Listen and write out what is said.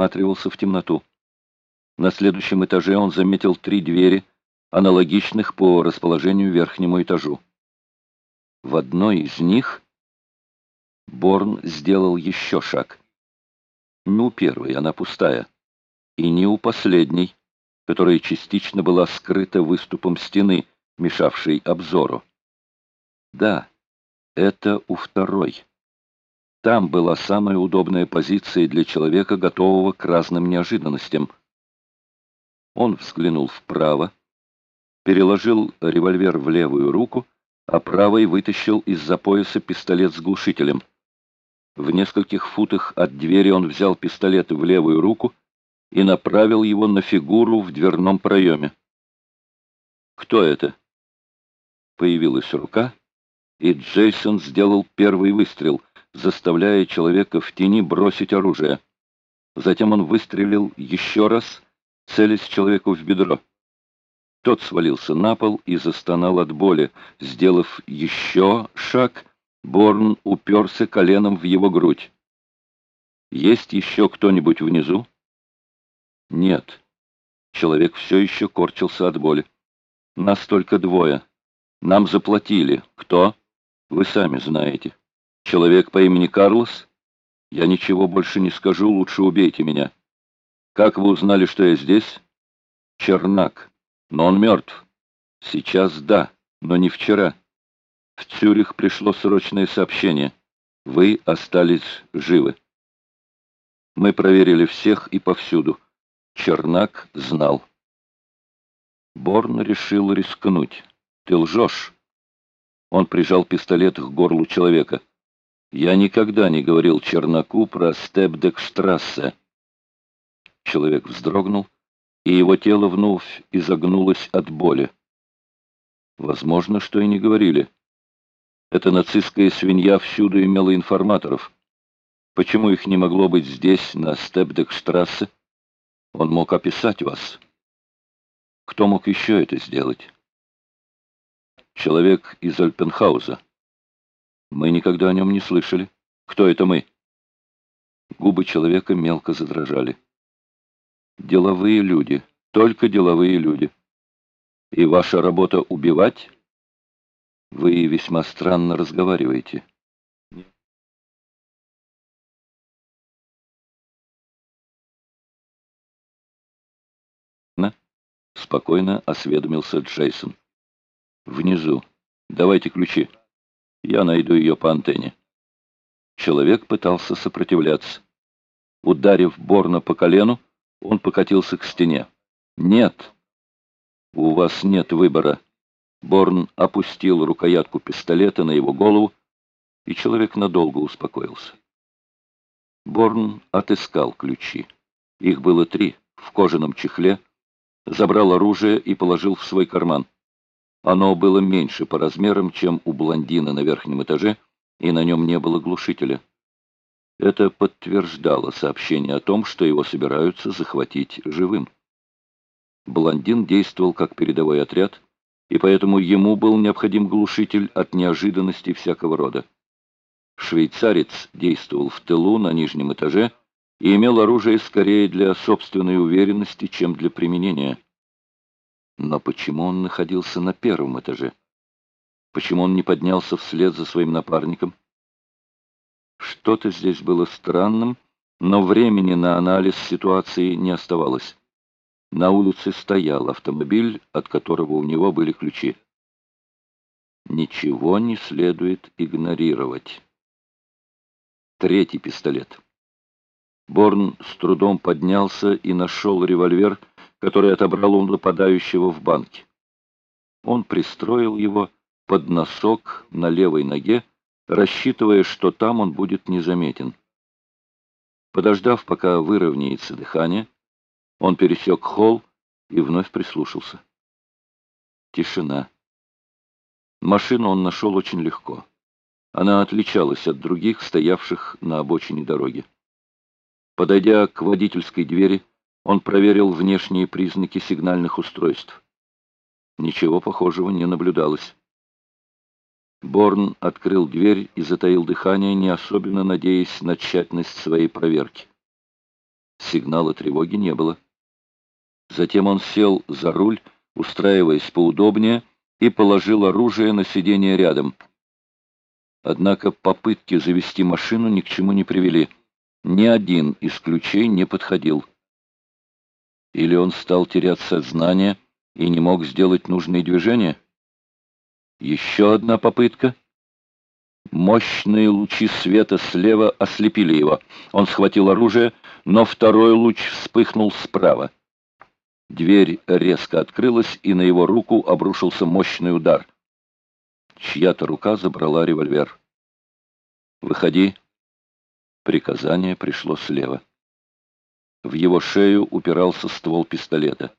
всматривался в темноту. На следующем этаже он заметил три двери, аналогичных по расположению верхнему этажу. В одной из них Борн сделал еще шаг. Не у первой, она пустая, и не у последней, которая частично была скрыта выступом стены, мешавшей обзору. Да, это у второй. Там была самая удобная позиция для человека, готового к разным неожиданностям. Он взглянул вправо, переложил револьвер в левую руку, а правой вытащил из-за пояса пистолет с глушителем. В нескольких футах от двери он взял пистолет в левую руку и направил его на фигуру в дверном проеме. «Кто это?» Появилась рука, и Джейсон сделал первый выстрел, заставляя человека в тени бросить оружие. Затем он выстрелил еще раз, целясь человеку в бедро. Тот свалился на пол и застонал от боли. Сделав еще шаг, Борн уперся коленом в его грудь. «Есть еще кто-нибудь внизу?» «Нет». Человек все еще корчился от боли. «Нас только двое. Нам заплатили. Кто? Вы сами знаете. Человек по имени Карлос? Я ничего больше не скажу, лучше убейте меня. Как вы узнали, что я здесь? Чернак. Но он мертв. Сейчас да, но не вчера. В Цюрих пришло срочное сообщение. Вы остались живы. Мы проверили всех и повсюду. Чернак знал. Борн решил рискнуть. Ты лжешь. Он прижал пистолет к горлу человека. Я никогда не говорил Чернаку про Степдекштрассе. Человек вздрогнул, и его тело вновь изогнулось от боли. Возможно, что и не говорили. Эта нацистская свинья всюду имела информаторов. Почему их не могло быть здесь, на Степдекштрассе? Он мог описать вас. Кто мог еще это сделать? Человек из Альпенхауза. Мы никогда о нем не слышали. Кто это мы? Губы человека мелко задрожали. Деловые люди, только деловые люди. И ваша работа убивать? Вы весьма странно разговариваете. Спокойно осведомился Джейсон. Внизу. Давайте ключи. Я найду ее по антенне. Человек пытался сопротивляться. Ударив Борна по колену, он покатился к стене. «Нет! У вас нет выбора!» Борн опустил рукоятку пистолета на его голову, и человек надолго успокоился. Борн отыскал ключи. Их было три, в кожаном чехле, забрал оружие и положил в свой карман. Оно было меньше по размерам, чем у блондина на верхнем этаже, и на нем не было глушителя. Это подтверждало сообщение о том, что его собираются захватить живым. Блондин действовал как передовой отряд, и поэтому ему был необходим глушитель от неожиданностей всякого рода. Швейцарец действовал в тылу на нижнем этаже и имел оружие скорее для собственной уверенности, чем для применения. Но почему он находился на первом этаже? Почему он не поднялся вслед за своим напарником? Что-то здесь было странным, но времени на анализ ситуации не оставалось. На улице стоял автомобиль, от которого у него были ключи. Ничего не следует игнорировать. Третий пистолет. Борн с трудом поднялся и нашел револьвер, который отобрал у нападающего в банке. Он пристроил его под носок на левой ноге, рассчитывая, что там он будет незаметен. Подождав, пока выровняется дыхание, он пересек холл и вновь прислушался. Тишина. Машину он нашел очень легко. Она отличалась от других, стоявших на обочине дороги. Подойдя к водительской двери, он проверил внешние признаки сигнальных устройств. Ничего похожего не наблюдалось. Борн открыл дверь и затаил дыхание, не особенно надеясь на тщательность своей проверки. Сигнала тревоги не было. Затем он сел за руль, устраиваясь поудобнее, и положил оружие на сиденье рядом. Однако попытки завести машину ни к чему не привели. Ни один из ключей не подходил. Или он стал терять сознание и не мог сделать нужные движения? Еще одна попытка. Мощные лучи света слева ослепили его. Он схватил оружие, но второй луч вспыхнул справа. Дверь резко открылась, и на его руку обрушился мощный удар. Чья-то рука забрала револьвер. «Выходи». Приказание пришло слева. В его шею упирался ствол пистолета.